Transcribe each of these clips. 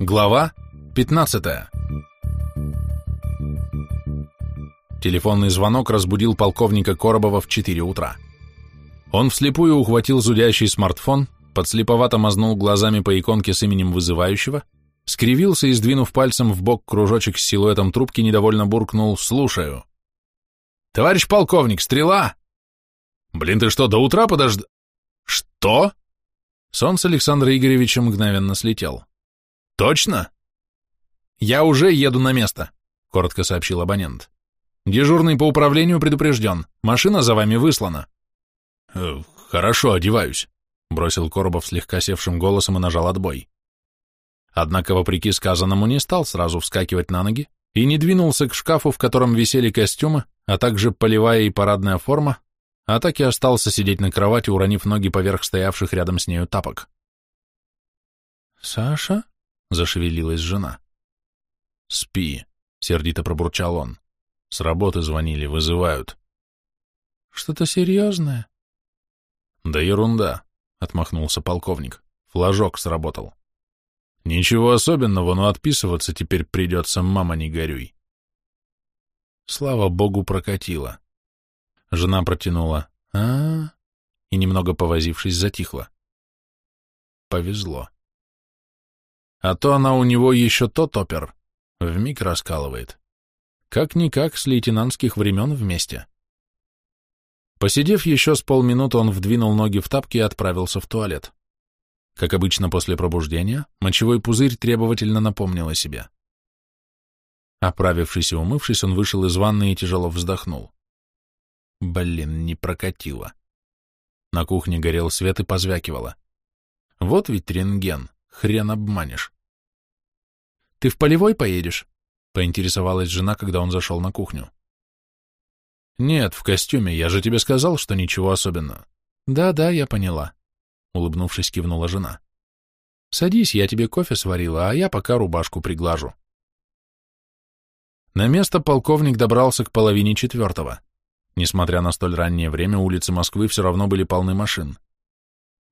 Глава 15 Телефонный звонок разбудил полковника Коробова в 4 утра. Он вслепую ухватил зудящий смартфон, подслеповато мазнул глазами по иконке с именем вызывающего, скривился и, сдвинув пальцем в бок кружочек с силуэтом трубки, недовольно буркнул «Слушаю». «Товарищ полковник, стрела!» «Блин, ты что, до утра подожд...» «Что?» Сон с Александра Игоревича мгновенно слетел. «Точно?» «Я уже еду на место», — коротко сообщил абонент. «Дежурный по управлению предупрежден. Машина за вами выслана». «Э, «Хорошо, одеваюсь», — бросил Коробов слегка севшим голосом и нажал отбой. Однако, вопреки сказанному, не стал сразу вскакивать на ноги и не двинулся к шкафу, в котором висели костюмы, а также полевая и парадная форма, а так и остался сидеть на кровати, уронив ноги поверх стоявших рядом с нею тапок. «Саша?» — зашевелилась жена. «Спи», — сердито пробурчал он. «С работы звонили, вызывают». «Что-то серьезное?» «Да ерунда», — отмахнулся полковник. «Флажок сработал». «Ничего особенного, но отписываться теперь придется, мама, не горюй». Слава богу, прокатило. Жена протянула а, -а, -а и, немного повозившись, затихла. Повезло. А то она у него еще тот опер, вмиг раскалывает. Как-никак с лейтенантских времен вместе. Посидев еще с полминуты, он вдвинул ноги в тапки и отправился в туалет. Как обычно после пробуждения, мочевой пузырь требовательно напомнил о себе. Оправившись и умывшись, он вышел из ванны и тяжело вздохнул. Блин, не прокатило. На кухне горел свет и позвякивало. Вот ведь рентген, хрен обманешь. «Ты в полевой поедешь?» — поинтересовалась жена, когда он зашел на кухню. «Нет, в костюме, я же тебе сказал, что ничего особенного». «Да-да, я поняла», — улыбнувшись, кивнула жена. «Садись, я тебе кофе сварила, а я пока рубашку приглажу». На место полковник добрался к половине четвертого. Несмотря на столь раннее время, улицы Москвы все равно были полны машин.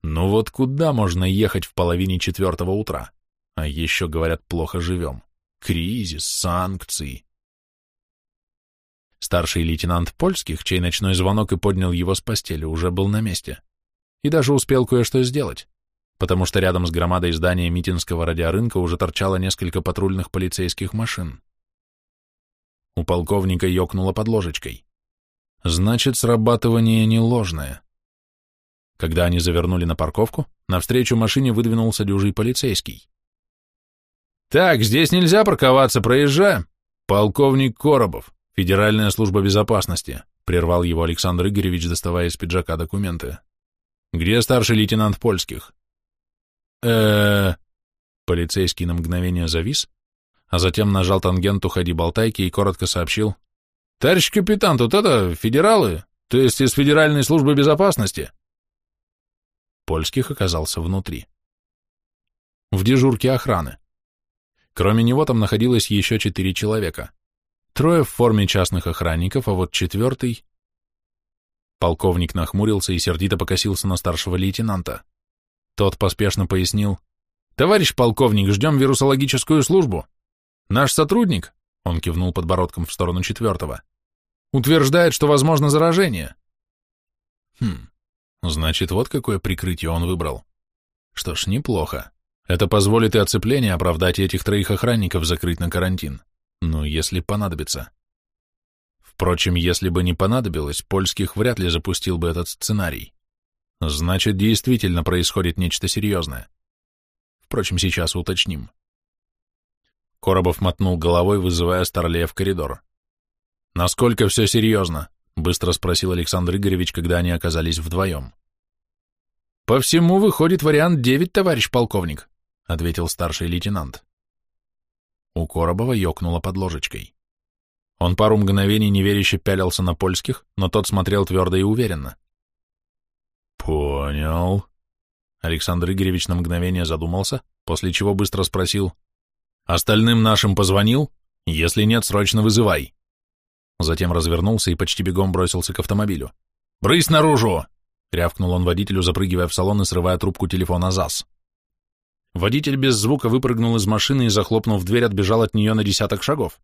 Ну вот куда можно ехать в половине четвертого утра? А еще, говорят, плохо живем. Кризис, санкции. Старший лейтенант Польских, чей ночной звонок и поднял его с постели, уже был на месте. И даже успел кое-что сделать, потому что рядом с громадой здания Митинского радиорынка уже торчало несколько патрульных полицейских машин. У полковника ёкнуло под ложечкой. Значит, срабатывание не ложное. Когда они завернули на парковку, навстречу машине выдвинулся дюжий полицейский. «Так, здесь нельзя парковаться, проезжаем!» «Полковник Коробов, Федеральная служба безопасности», прервал его Александр Игоревич, доставая из пиджака документы. «Где старший лейтенант Польских?» э Полицейский на мгновение завис, а затем нажал тангенту «Ходи-болтайки» и коротко сообщил. «Товарищ капитан, тут это, федералы, то есть из Федеральной службы безопасности». Польских оказался внутри. В дежурке охраны. Кроме него там находилось еще четыре человека. Трое в форме частных охранников, а вот четвертый... Полковник нахмурился и сердито покосился на старшего лейтенанта. Тот поспешно пояснил. «Товарищ полковник, ждем вирусологическую службу. Наш сотрудник, он кивнул подбородком в сторону четвертого. Утверждает, что возможно заражение. Хм, значит, вот какое прикрытие он выбрал. Что ж, неплохо. Это позволит и оцепление оправдать этих троих охранников закрыть на карантин. Ну, если понадобится. Впрочем, если бы не понадобилось, Польских вряд ли запустил бы этот сценарий. Значит, действительно происходит нечто серьезное. Впрочем, сейчас уточним. Коробов мотнул головой, вызывая Старлея в коридор. «Насколько все серьезно?» — быстро спросил Александр Игоревич, когда они оказались вдвоем. «По всему выходит вариант девять, товарищ полковник», — ответил старший лейтенант. У Коробова ёкнуло под ложечкой. Он пару мгновений неверяще пялился на польских, но тот смотрел твердо и уверенно. «Понял». Александр Игоревич на мгновение задумался, после чего быстро спросил, Остальным нашим позвонил? Если нет, срочно вызывай. Затем развернулся и почти бегом бросился к автомобилю. «Брысь наружу!» — рявкнул он водителю, запрыгивая в салон и срывая трубку телефона ЗАС. Водитель без звука выпрыгнул из машины и, захлопнув дверь, отбежал от нее на десяток шагов.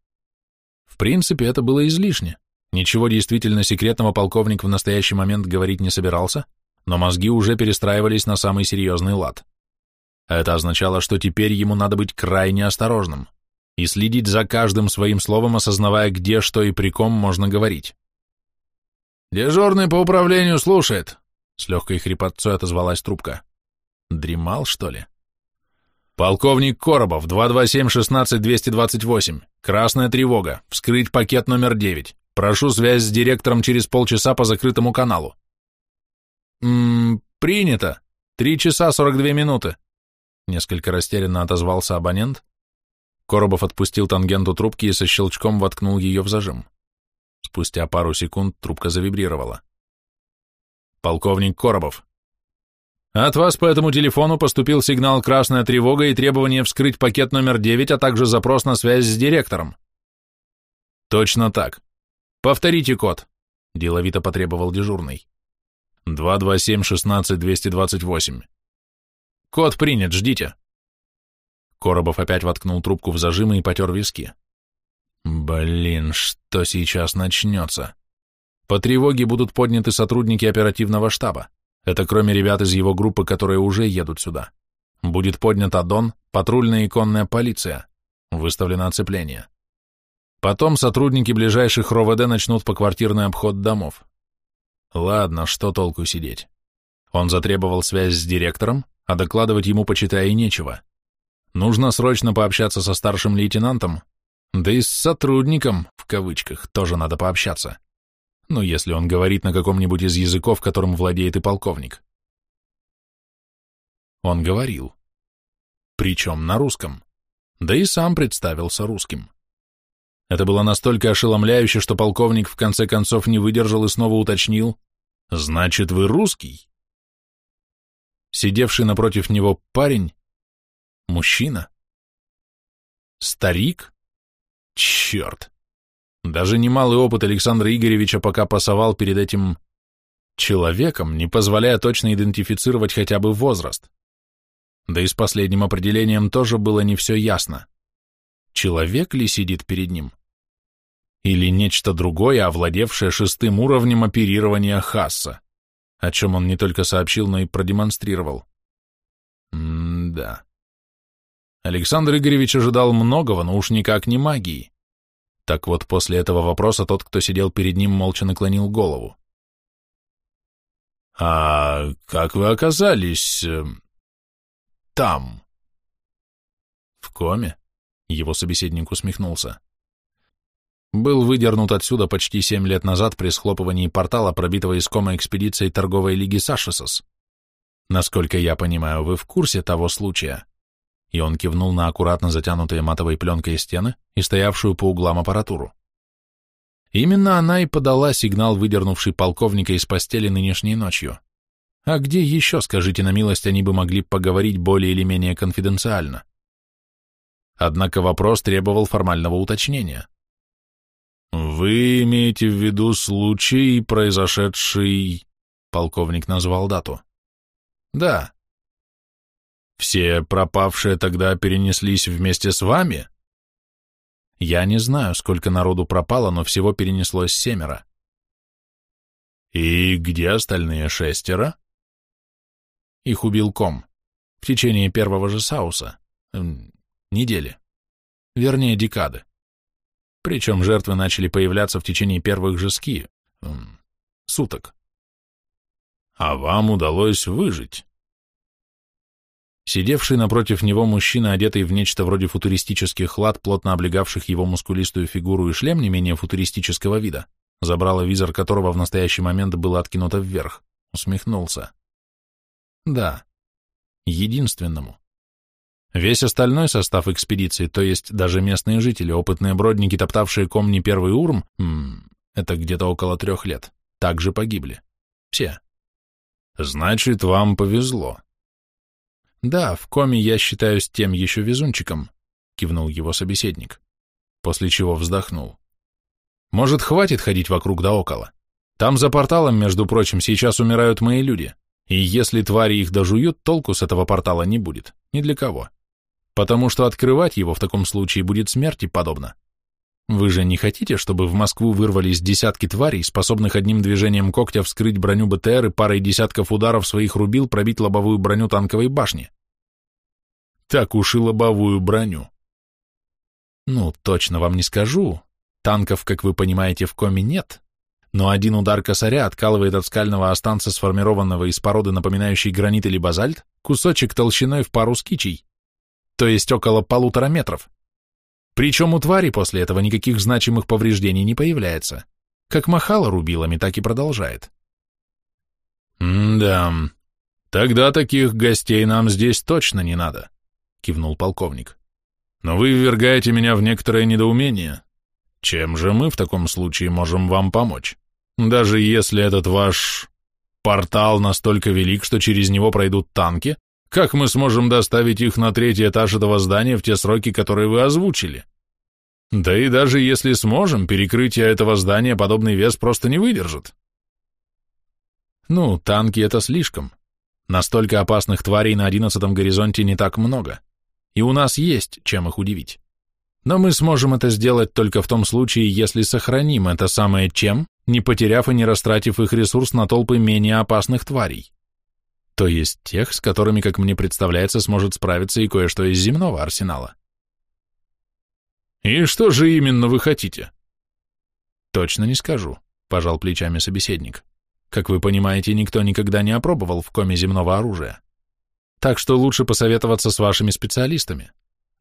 В принципе, это было излишне. Ничего действительно секретного полковник в настоящий момент говорить не собирался, но мозги уже перестраивались на самый серьезный лад. Это означало, что теперь ему надо быть крайне осторожным и следить за каждым своим словом, осознавая, где, что и при ком можно говорить. «Дежурный по управлению слушает», — с легкой хрипотцой отозвалась трубка. Дремал, что ли? «Полковник Коробов, 227-16-228. Красная тревога. Вскрыть пакет номер 9. Прошу связь с директором через полчаса по закрытому каналу». «Ммм, принято. Три часа сорок две минуты», — несколько растерянно отозвался абонент. Коробов отпустил тангенту трубки и со щелчком воткнул ее в зажим. Спустя пару секунд трубка завибрировала. «Полковник Коробов, от вас по этому телефону поступил сигнал «Красная тревога» и требование вскрыть пакет номер 9, а также запрос на связь с директором. Точно так. Повторите код, деловито потребовал дежурный. 227-16-228. Код принят, ждите. Коробов опять воткнул трубку в зажимы и потер виски. Блин, что сейчас начнется? По тревоге будут подняты сотрудники оперативного штаба. Это кроме ребят из его группы, которые уже едут сюда. Будет поднят Адон, патрульная и конная полиция. Выставлено оцепление. Потом сотрудники ближайших РОВД начнут поквартирный обход домов. Ладно, что толку сидеть? Он затребовал связь с директором, а докладывать ему, почитая, и нечего. Нужно срочно пообщаться со старшим лейтенантом, да и с сотрудником, в кавычках, тоже надо пообщаться. Ну, если он говорит на каком-нибудь из языков, которым владеет и полковник. Он говорил. Причем на русском. Да и сам представился русским. Это было настолько ошеломляюще, что полковник в конце концов не выдержал и снова уточнил. «Значит, вы русский?» Сидевший напротив него парень, мужчина, старик, черт, даже немалый опыт Александра Игоревича пока пасовал перед этим человеком, не позволяя точно идентифицировать хотя бы возраст. Да и с последним определением тоже было не все ясно. Человек ли сидит перед ним? Или нечто другое, овладевшее шестым уровнем оперирования Хасса, о чем он не только сообщил, но и продемонстрировал. М-да. Александр Игоревич ожидал многого, но уж никак не магии. Так вот, после этого вопроса тот, кто сидел перед ним, молча наклонил голову. «А как вы оказались... Э, там?» «В коме?» — его собеседник усмехнулся. «Был выдернут отсюда почти семь лет назад при схлопывании портала, пробитого из кома экспедицией торговой лиги Сашисос. Насколько я понимаю, вы в курсе того случая?» И он кивнул на аккуратно затянутые матовой пленкой стены и стоявшую по углам аппаратуру. Именно она и подала сигнал, выдернувший полковника из постели нынешней ночью. А где еще, скажите на милость, они бы могли поговорить более или менее конфиденциально? Однако вопрос требовал формального уточнения. «Вы имеете в виду случай, произошедший...» Полковник назвал дату. «Да, все пропавшие тогда перенеслись вместе с вами? Я не знаю, сколько народу пропало, но всего перенеслось семеро. И где остальные шестеро? Их убил ком. В течение первого же сауса. Эм, недели. Вернее, декады. Причем жертвы начали появляться в течение первых же ски. Эм, суток. А вам удалось выжить? Сидевший напротив него мужчина, одетый в нечто вроде футуристических лад, плотно облегавших его мускулистую фигуру и шлем не менее футуристического вида, забрало визор которого в настоящий момент было откинуто вверх, усмехнулся. Да, единственному. Весь остальной состав экспедиции, то есть даже местные жители, опытные бродники, топтавшие ком не первый урм, м это где-то около трех лет, также погибли. Все. Значит, вам повезло. «Да, в коме я считаюсь тем еще везунчиком», — кивнул его собеседник, после чего вздохнул. «Может, хватит ходить вокруг да около? Там за порталом, между прочим, сейчас умирают мои люди, И если твари их дожуют, толку с этого портала не будет, ни для кого. Потому что открывать его в таком случае будет смерти подобно. Вы же не хотите, чтобы в Москву вырвались десятки тварей, способных одним движением когтя вскрыть броню БТР и парой десятков ударов своих рубил пробить лобовую броню танковой башни? Так уж и лобовую броню. Ну, точно вам не скажу. Танков, как вы понимаете, в коме нет. Но один удар косаря откалывает от скального останца, сформированного из породы, напоминающей гранит или базальт, кусочек толщиной в пару скичей, то есть около полутора метров. Причем у твари после этого никаких значимых повреждений не появляется. Как махала рубилами, так и продолжает. «Да, тогда таких гостей нам здесь точно не надо», — кивнул полковник. «Но вы ввергаете меня в некоторое недоумение. Чем же мы в таком случае можем вам помочь? Даже если этот ваш портал настолько велик, что через него пройдут танки, как мы сможем доставить их на третий этаж этого здания в те сроки, которые вы озвучили? Да и даже если сможем, перекрытие этого здания подобный вес просто не выдержит. Ну, танки — это слишком. Настолько опасных тварей на одиннадцатом горизонте не так много. И у нас есть чем их удивить. Но мы сможем это сделать только в том случае, если сохраним это самое чем, не потеряв и не растратив их ресурс на толпы менее опасных тварей то есть тех, с которыми, как мне представляется, сможет справиться и кое-что из земного арсенала. «И что же именно вы хотите?» «Точно не скажу», — пожал плечами собеседник. «Как вы понимаете, никто никогда не опробовал в коме земного оружия. Так что лучше посоветоваться с вашими специалистами.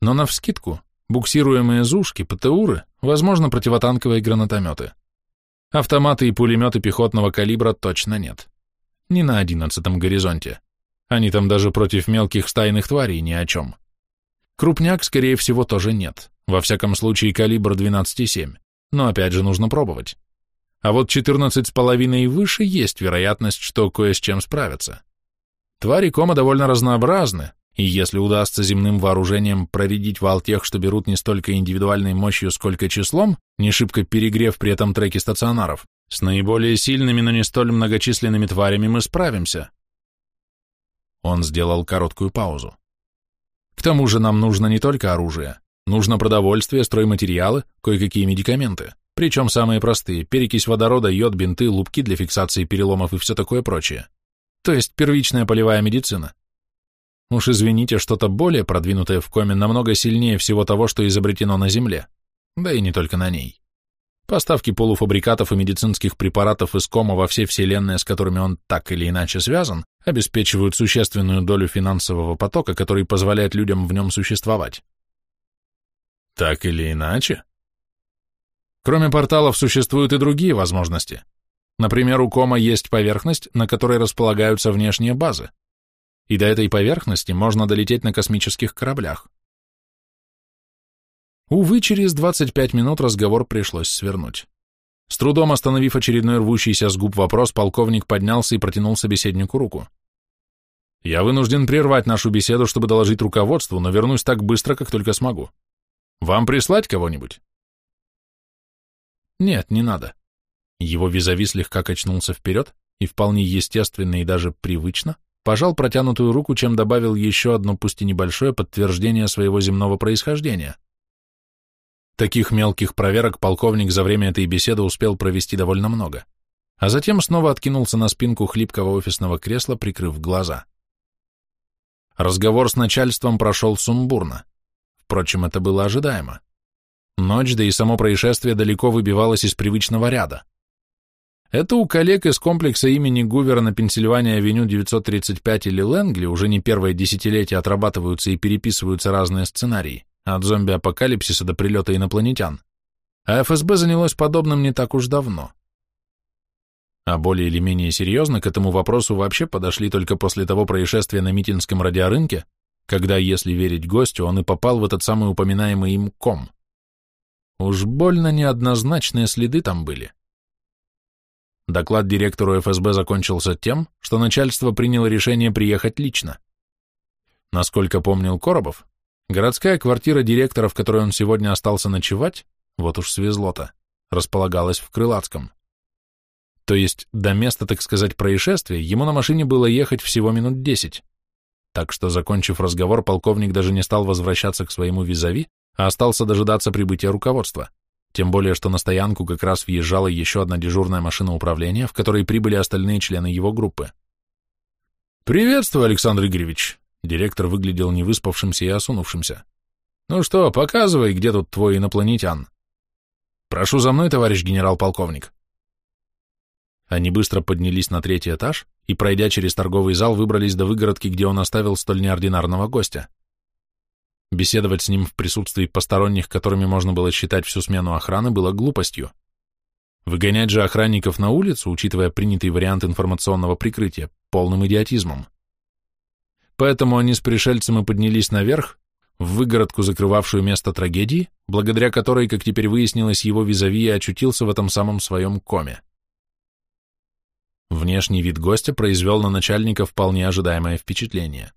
Но навскидку, буксируемые зушки, ПТУры, возможно, противотанковые гранатометы. Автоматы и пулеметы пехотного калибра точно нет не на одиннадцатом горизонте. Они там даже против мелких стайных тварей ни о чем. Крупняк, скорее всего, тоже нет. Во всяком случае, калибр 12,7. Но опять же нужно пробовать. А вот 14,5 и выше есть вероятность, что кое с чем справятся. Твари кома довольно разнообразны, и если удастся земным вооружением проредить вал тех, что берут не столько индивидуальной мощью, сколько числом, не шибко перегрев при этом треки стационаров, с наиболее сильными, но не столь многочисленными тварями мы справимся. Он сделал короткую паузу. К тому же нам нужно не только оружие, нужно продовольствие, стройматериалы, кое-какие медикаменты, причем самые простые, перекись водорода, йод, бинты, лупки для фиксации переломов и все такое прочее. То есть первичная полевая медицина. Уж извините, что-то более продвинутое в коме намного сильнее всего того, что изобретено на Земле, да и не только на ней. Поставки полуфабрикатов и медицинских препаратов из кома во все вселенные, с которыми он так или иначе связан, обеспечивают существенную долю финансового потока, который позволяет людям в нем существовать. Так или иначе? Кроме порталов существуют и другие возможности. Например, у кома есть поверхность, на которой располагаются внешние базы. И до этой поверхности можно долететь на космических кораблях. Увы, через 25 минут разговор пришлось свернуть. С трудом остановив очередной рвущийся с губ вопрос, полковник поднялся и протянул собеседнику руку. «Я вынужден прервать нашу беседу, чтобы доложить руководству, но вернусь так быстро, как только смогу. Вам прислать кого-нибудь?» «Нет, не надо». Его визави слегка качнулся вперед и вполне естественно и даже привычно пожал протянутую руку, чем добавил еще одно, пусть и небольшое, подтверждение своего земного происхождения. Таких мелких проверок полковник за время этой беседы успел провести довольно много, а затем снова откинулся на спинку хлипкого офисного кресла, прикрыв глаза. Разговор с начальством прошел сумбурно. Впрочем, это было ожидаемо. Ночь, да и само происшествие далеко выбивалось из привычного ряда. Это у коллег из комплекса имени Гувера на Пенсильвания-авеню 935 или Лэнгли уже не первое десятилетие отрабатываются и переписываются разные сценарии от зомби-апокалипсиса до прилета инопланетян, а ФСБ занялось подобным не так уж давно. А более или менее серьезно к этому вопросу вообще подошли только после того происшествия на Митинском радиорынке, когда, если верить гостю, он и попал в этот самый упоминаемый им ком. Уж больно неоднозначные следы там были. Доклад директору ФСБ закончился тем, что начальство приняло решение приехать лично. Насколько помнил Коробов, Городская квартира директора, в которой он сегодня остался ночевать, вот уж свезло-то, располагалась в Крылатском. То есть до места, так сказать, происшествия ему на машине было ехать всего минут десять. Так что, закончив разговор, полковник даже не стал возвращаться к своему визави, а остался дожидаться прибытия руководства. Тем более, что на стоянку как раз въезжала еще одна дежурная машина управления, в которой прибыли остальные члены его группы. «Приветствую, Александр Игоревич!» Директор выглядел невыспавшимся и осунувшимся. «Ну что, показывай, где тут твой инопланетян?» «Прошу за мной, товарищ генерал-полковник». Они быстро поднялись на третий этаж и, пройдя через торговый зал, выбрались до выгородки, где он оставил столь неординарного гостя. Беседовать с ним в присутствии посторонних, которыми можно было считать всю смену охраны, было глупостью. Выгонять же охранников на улицу, учитывая принятый вариант информационного прикрытия, полным идиотизмом. Поэтому они с пришельцем и поднялись наверх, в выгородку, закрывавшую место трагедии, благодаря которой, как теперь выяснилось, его визави очутился в этом самом своем коме. Внешний вид гостя произвел на начальника вполне ожидаемое впечатление.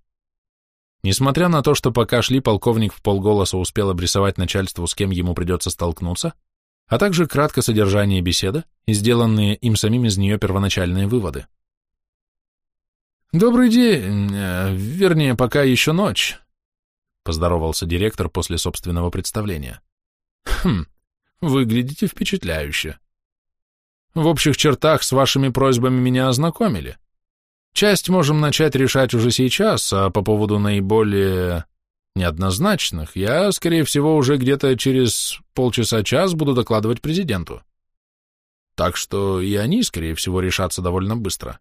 Несмотря на то, что пока шли, полковник в полголоса успел обрисовать начальству, с кем ему придется столкнуться, а также кратко содержание беседы и сделанные им самим из нее первоначальные выводы. «Добрый день, э, вернее, пока еще ночь», — поздоровался директор после собственного представления. «Хм, выглядите впечатляюще. В общих чертах с вашими просьбами меня ознакомили. Часть можем начать решать уже сейчас, а по поводу наиболее неоднозначных я, скорее всего, уже где-то через полчаса-час буду докладывать президенту. Так что и они, скорее всего, решатся довольно быстро.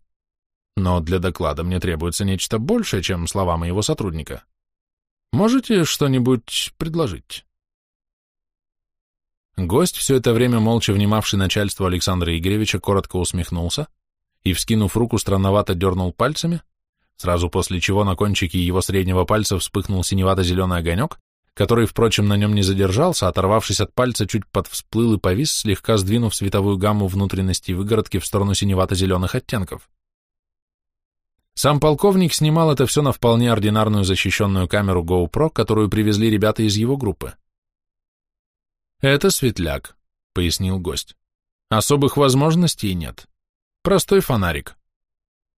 Но для доклада мне требуется нечто большее, чем слова моего сотрудника. Можете что-нибудь предложить? Гость, все это время молча внимавший начальству Александра Игоревича, коротко усмехнулся и, вскинув руку, странновато дернул пальцами, сразу после чего на кончике его среднего пальца вспыхнул синевато-зеленый огонек, который, впрочем, на нем не задержался, оторвавшись от пальца, чуть подвсплыл и повис, слегка сдвинув световую гамму внутренности выгородки в сторону синевато-зеленых оттенков. Сам полковник снимал это все на вполне ординарную защищенную камеру GoPro, которую привезли ребята из его группы. «Это светляк», — пояснил гость. «Особых возможностей нет. Простой фонарик.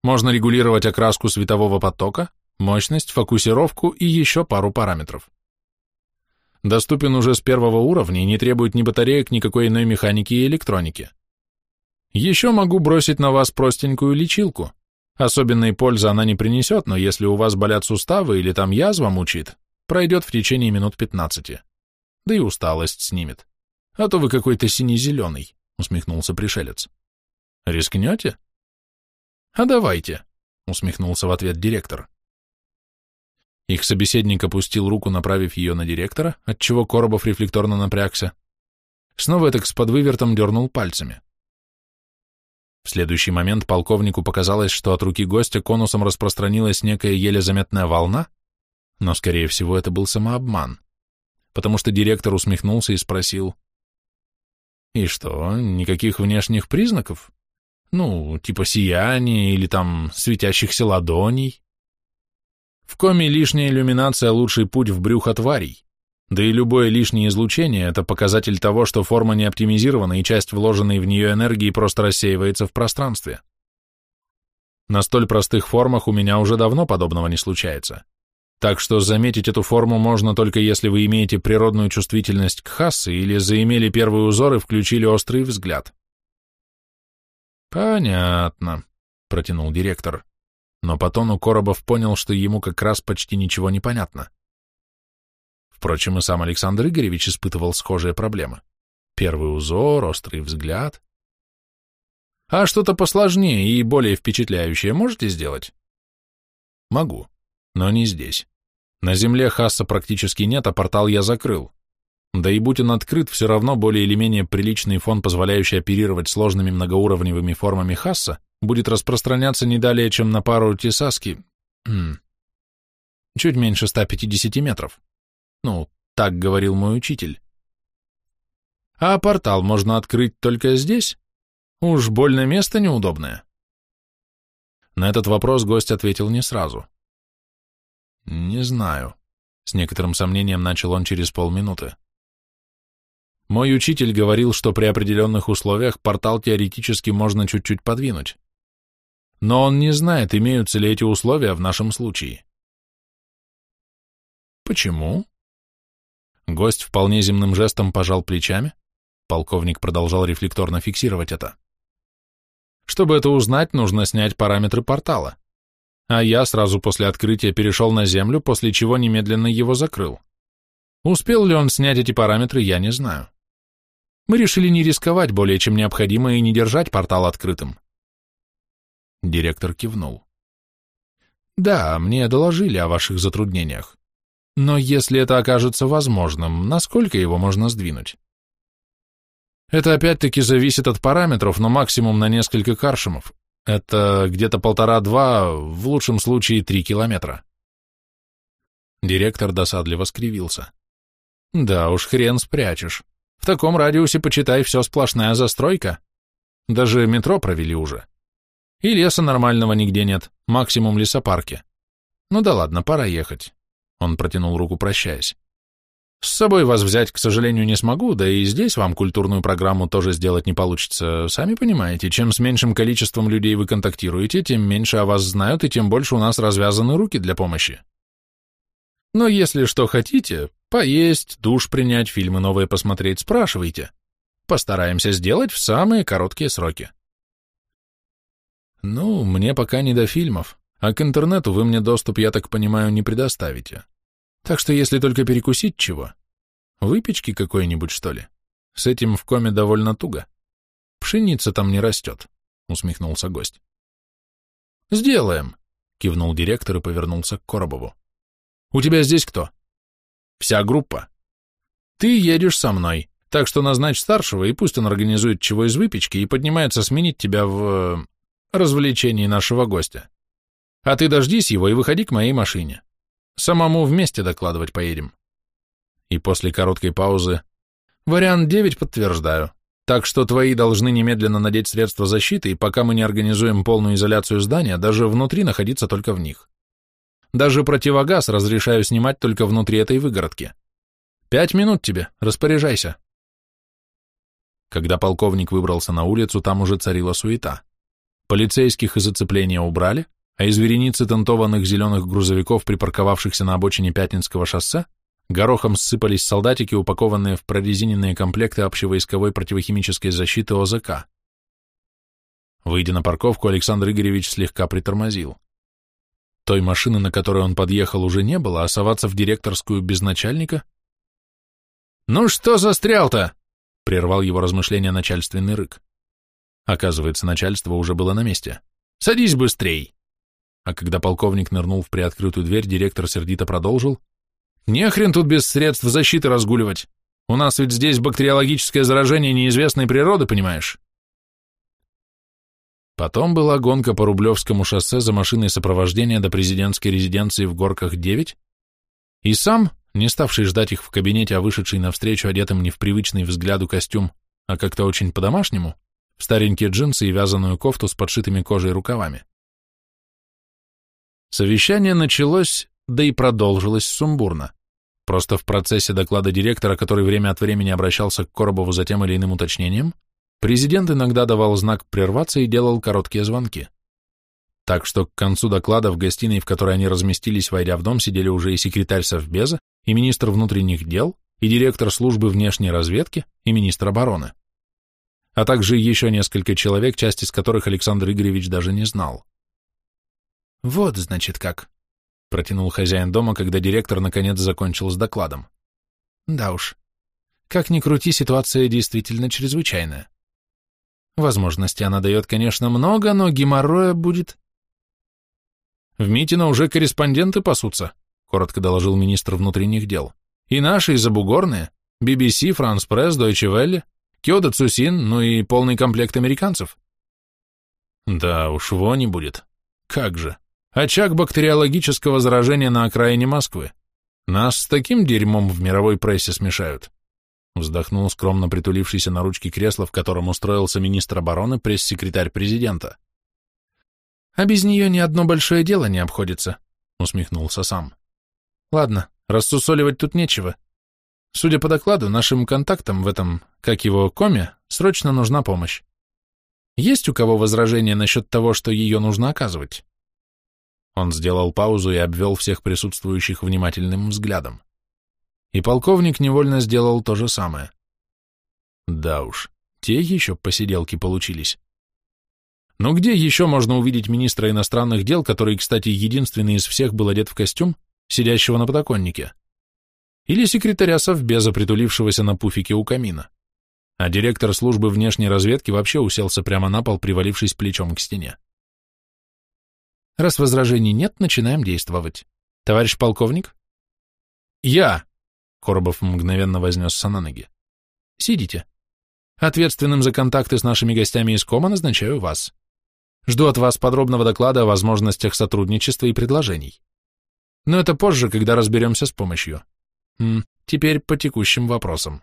Можно регулировать окраску светового потока, мощность, фокусировку и еще пару параметров. Доступен уже с первого уровня и не требует ни батареек, никакой иной механики и электроники. Еще могу бросить на вас простенькую лечилку. Особенной пользы она не принесет, но если у вас болят суставы или там язва мучит, пройдет в течение минут 15 да и усталость снимет. А то вы какой-то синий-зеленый, усмехнулся пришелец. Рискнете? А давайте, усмехнулся в ответ директор. Их собеседник опустил руку, направив ее на директора, отчего Коробов рефлекторно напрягся. Снова этак с подвывертом дернул пальцами. В следующий момент полковнику показалось, что от руки гостя конусом распространилась некая еле заметная волна, но, скорее всего, это был самообман потому что директор усмехнулся и спросил. «И что, никаких внешних признаков? Ну, типа сияния или там светящихся ладоней?» В коме лишняя иллюминация – лучший путь в брюхо тварей. Да и любое лишнее излучение – это показатель того, что форма не оптимизирована и часть вложенной в нее энергии просто рассеивается в пространстве. На столь простых формах у меня уже давно подобного не случается. Так что заметить эту форму можно только если вы имеете природную чувствительность к хассе или заимели первый узор и включили острый взгляд. Понятно, протянул директор. Но по тону Коробов понял, что ему как раз почти ничего не понятно. Впрочем, и сам Александр Игоревич испытывал схожие проблемы. Первый узор, острый взгляд. А что-то посложнее и более впечатляющее можете сделать? Могу но не здесь. На земле Хасса практически нет, а портал я закрыл. Да и будь он открыт, все равно более или менее приличный фон, позволяющий оперировать сложными многоуровневыми формами Хасса, будет распространяться не далее, чем на пару тесаски... Чуть меньше 150 метров. Ну, так говорил мой учитель. А портал можно открыть только здесь? Уж больно место неудобное. На этот вопрос гость ответил не сразу. «Не знаю», — с некоторым сомнением начал он через полминуты. Мой учитель говорил, что при определенных условиях портал теоретически можно чуть-чуть подвинуть. Но он не знает, имеются ли эти условия в нашем случае. Почему? Гость вполне земным жестом пожал плечами. Полковник продолжал рефлекторно фиксировать это. Чтобы это узнать, нужно снять параметры портала. А я сразу после открытия перешел на Землю, после чего немедленно его закрыл. Успел ли он снять эти параметры, я не знаю. Мы решили не рисковать более чем необходимо и не держать портал открытым. Директор кивнул. Да, мне доложили о ваших затруднениях. Но если это окажется возможным, насколько его можно сдвинуть? Это опять-таки зависит от параметров, но максимум на несколько каршемов. Это где-то полтора-два, в лучшем случае три километра. Директор досадливо скривился. Да уж, хрен спрячешь. В таком радиусе, почитай, все сплошная застройка. Даже метро провели уже. И леса нормального нигде нет, максимум лесопарки. Ну да ладно, пора ехать. Он протянул руку, прощаясь. С собой вас взять, к сожалению, не смогу, да и здесь вам культурную программу тоже сделать не получится. Сами понимаете, чем с меньшим количеством людей вы контактируете, тем меньше о вас знают, и тем больше у нас развязаны руки для помощи. Но если что хотите, поесть, душ принять, фильмы новые посмотреть, спрашивайте. Постараемся сделать в самые короткие сроки. Ну, мне пока не до фильмов, а к интернету вы мне доступ, я так понимаю, не предоставите. Так что если только перекусить чего, выпечки какой-нибудь, что ли, с этим в коме довольно туго. Пшеница там не растет, усмехнулся гость. Сделаем, кивнул директор и повернулся к Коробову. У тебя здесь кто? Вся группа. Ты едешь со мной, так что назначь старшего, и пусть он организует чего из выпечки и поднимается сменить тебя в... Э, развлечении нашего гостя. А ты дождись его и выходи к моей машине. Самому вместе докладывать поедем. И после короткой паузы. Вариант 9 подтверждаю. Так что твои должны немедленно надеть средства защиты, и пока мы не организуем полную изоляцию здания, даже внутри находиться только в них. Даже противогаз разрешаю снимать только внутри этой выгородки. Пять минут тебе, распоряжайся. Когда полковник выбрался на улицу, там уже царила суета. Полицейских из оцепления убрали, а из вереницы тентованных зеленых грузовиков, припарковавшихся на обочине Пятницкого шоссе, горохом ссыпались солдатики, упакованные в прорезиненные комплекты общевойсковой противохимической защиты ОЗК. Выйдя на парковку, Александр Игоревич слегка притормозил. Той машины, на которой он подъехал, уже не было, а соваться в директорскую без начальника? «Ну что застрял-то?» — прервал его размышления начальственный рык. Оказывается, начальство уже было на месте. «Садись быстрей!» А когда полковник нырнул в приоткрытую дверь, директор сердито продолжил. «Не хрен тут без средств защиты разгуливать. У нас ведь здесь бактериологическое заражение неизвестной природы, понимаешь?» Потом была гонка по Рублевскому шоссе за машиной сопровождения до президентской резиденции в Горках 9, и сам, не ставший ждать их в кабинете, а вышедший навстречу одетым не в привычный взгляду костюм, а как-то очень по-домашнему, в старенькие джинсы и вязаную кофту с подшитыми кожей рукавами. Совещание началось, да и продолжилось сумбурно. Просто в процессе доклада директора, который время от времени обращался к Коробову за тем или иным уточнением, президент иногда давал знак прерваться и делал короткие звонки. Так что к концу доклада в гостиной, в которой они разместились, войдя в дом, сидели уже и секретарь Совбеза, и министр внутренних дел, и директор службы внешней разведки, и министр обороны. А также еще несколько человек, часть из которых Александр Игоревич даже не знал. «Вот, значит, как», — протянул хозяин дома, когда директор наконец закончил с докладом. «Да уж. Как ни крути, ситуация действительно чрезвычайная. Возможности она дает, конечно, много, но геморроя будет...» «В Митино уже корреспонденты пасутся», — коротко доложил министр внутренних дел. «И наши, и забугорные. BBC, France Press, Deutsche Welle, Кёда Цусин, ну и полный комплект американцев». «Да уж, вони будет. Как же». Очаг бактериологического заражения на окраине Москвы. Нас с таким дерьмом в мировой прессе смешают. Вздохнул скромно притулившийся на ручке кресла, в котором устроился министр обороны, пресс-секретарь президента. А без нее ни одно большое дело не обходится, усмехнулся сам. Ладно, рассусоливать тут нечего. Судя по докладу, нашим контактам в этом, как его, коме, срочно нужна помощь. Есть у кого возражения насчет того, что ее нужно оказывать?» Он сделал паузу и обвел всех присутствующих внимательным взглядом. И полковник невольно сделал то же самое. Да уж, те еще посиделки получились. Но где еще можно увидеть министра иностранных дел, который, кстати, единственный из всех был одет в костюм, сидящего на подоконнике? или секретаря совбеза, притулившегося на пуфике у камина. А директор службы внешней разведки вообще уселся прямо на пол, привалившись плечом к стене. Раз возражений нет, начинаем действовать. Товарищ полковник? Я! Коробов мгновенно вознесся на ноги. Сидите. Ответственным за контакты с нашими гостями из Кома назначаю вас. Жду от вас подробного доклада о возможностях сотрудничества и предложений. Но это позже, когда разберемся с помощью. Теперь по текущим вопросам.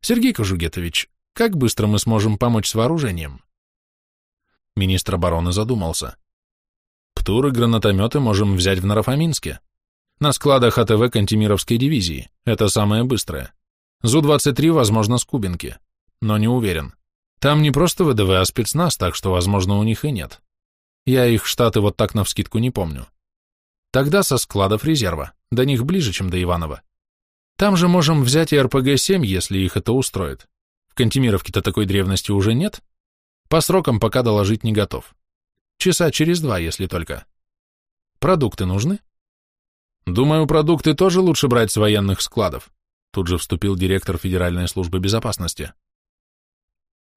Сергей Кожугетович, как быстро мы сможем помочь с вооружением? Министр обороны задумался. ПТУР и гранатометы можем взять в Нарафаминске. На складах АТВ Кантемировской дивизии. Это самое быстрое. ЗУ-23, возможно, с Кубинки. Но не уверен. Там не просто ВДВ, а спецназ, так что, возможно, у них и нет. Я их штаты вот так навскидку не помню. Тогда со складов резерва. До них ближе, чем до Иванова. Там же можем взять и РПГ-7, если их это устроит. В Кантемировке-то такой древности уже нет. По срокам пока доложить не готов. Часа через два, если только. Продукты нужны? Думаю, продукты тоже лучше брать с военных складов. Тут же вступил директор Федеральной службы безопасности.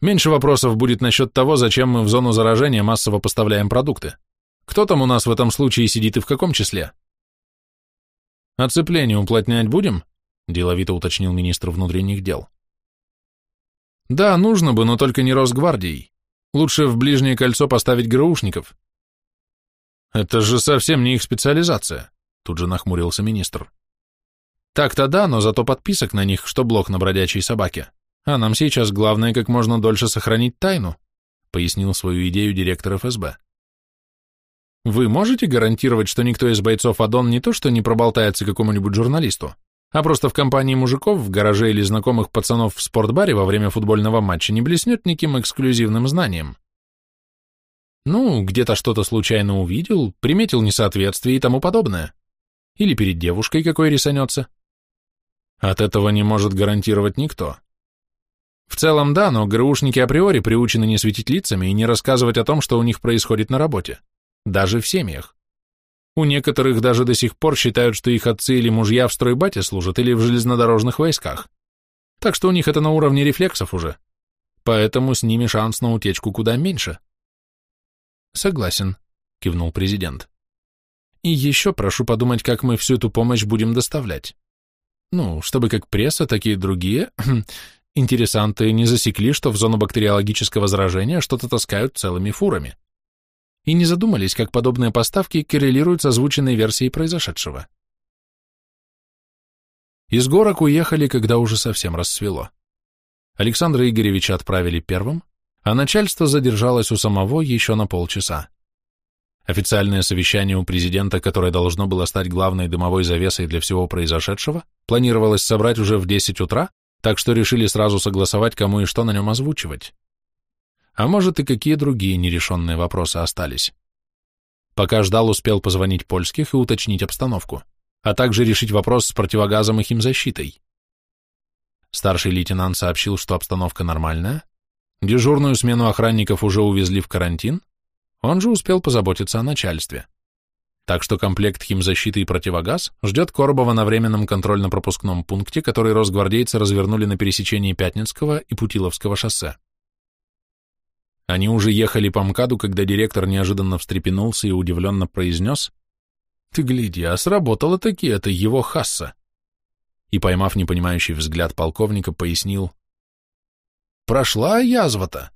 Меньше вопросов будет насчет того, зачем мы в зону заражения массово поставляем продукты. Кто там у нас в этом случае сидит и в каком числе? Оцепление уплотнять будем? деловито уточнил министр внутренних дел. Да, нужно бы, но только не Росгвардией. Лучше в ближнее кольцо поставить ГРУшников. Это же совсем не их специализация, тут же нахмурился министр. Так-то да, но зато подписок на них, что блок на бродячей собаке. А нам сейчас главное как можно дольше сохранить тайну, пояснил свою идею директор ФСБ. Вы можете гарантировать, что никто из бойцов Адон не то что не проболтается какому-нибудь журналисту, а просто в компании мужиков, в гараже или знакомых пацанов в спортбаре во время футбольного матча не блеснет никаким эксклюзивным знанием. Ну, где-то что-то случайно увидел, приметил несоответствие и тому подобное. Или перед девушкой какой рисанется. От этого не может гарантировать никто. В целом да, но ГРУшники априори приучены не светить лицами и не рассказывать о том, что у них происходит на работе. Даже в семьях. У некоторых даже до сих пор считают, что их отцы или мужья в стройбате служат или в железнодорожных войсках. Так что у них это на уровне рефлексов уже. Поэтому с ними шанс на утечку куда меньше. Согласен, кивнул президент. И еще прошу подумать, как мы всю эту помощь будем доставлять. Ну, чтобы как пресса, так и другие интересанты не засекли, что в зону бактериологического заражения что-то таскают целыми фурами и не задумались, как подобные поставки коррелируют с озвученной версией произошедшего. Из горок уехали, когда уже совсем рассвело. Александра Игоревича отправили первым, а начальство задержалось у самого еще на полчаса. Официальное совещание у президента, которое должно было стать главной дымовой завесой для всего произошедшего, планировалось собрать уже в 10 утра, так что решили сразу согласовать, кому и что на нем озвучивать а может и какие другие нерешенные вопросы остались. Пока ждал, успел позвонить польских и уточнить обстановку, а также решить вопрос с противогазом и химзащитой. Старший лейтенант сообщил, что обстановка нормальная, дежурную смену охранников уже увезли в карантин, он же успел позаботиться о начальстве. Так что комплект химзащиты и противогаз ждет Коробова на временном контрольно-пропускном пункте, который росгвардейцы развернули на пересечении Пятницкого и Путиловского шоссе. Они уже ехали по МКАДу, когда директор неожиданно встрепенулся и удивленно произнес «Ты гляди, а сработало таки это его хасса!» И, поймав непонимающий взгляд полковника, пояснил «Прошла язва-то!»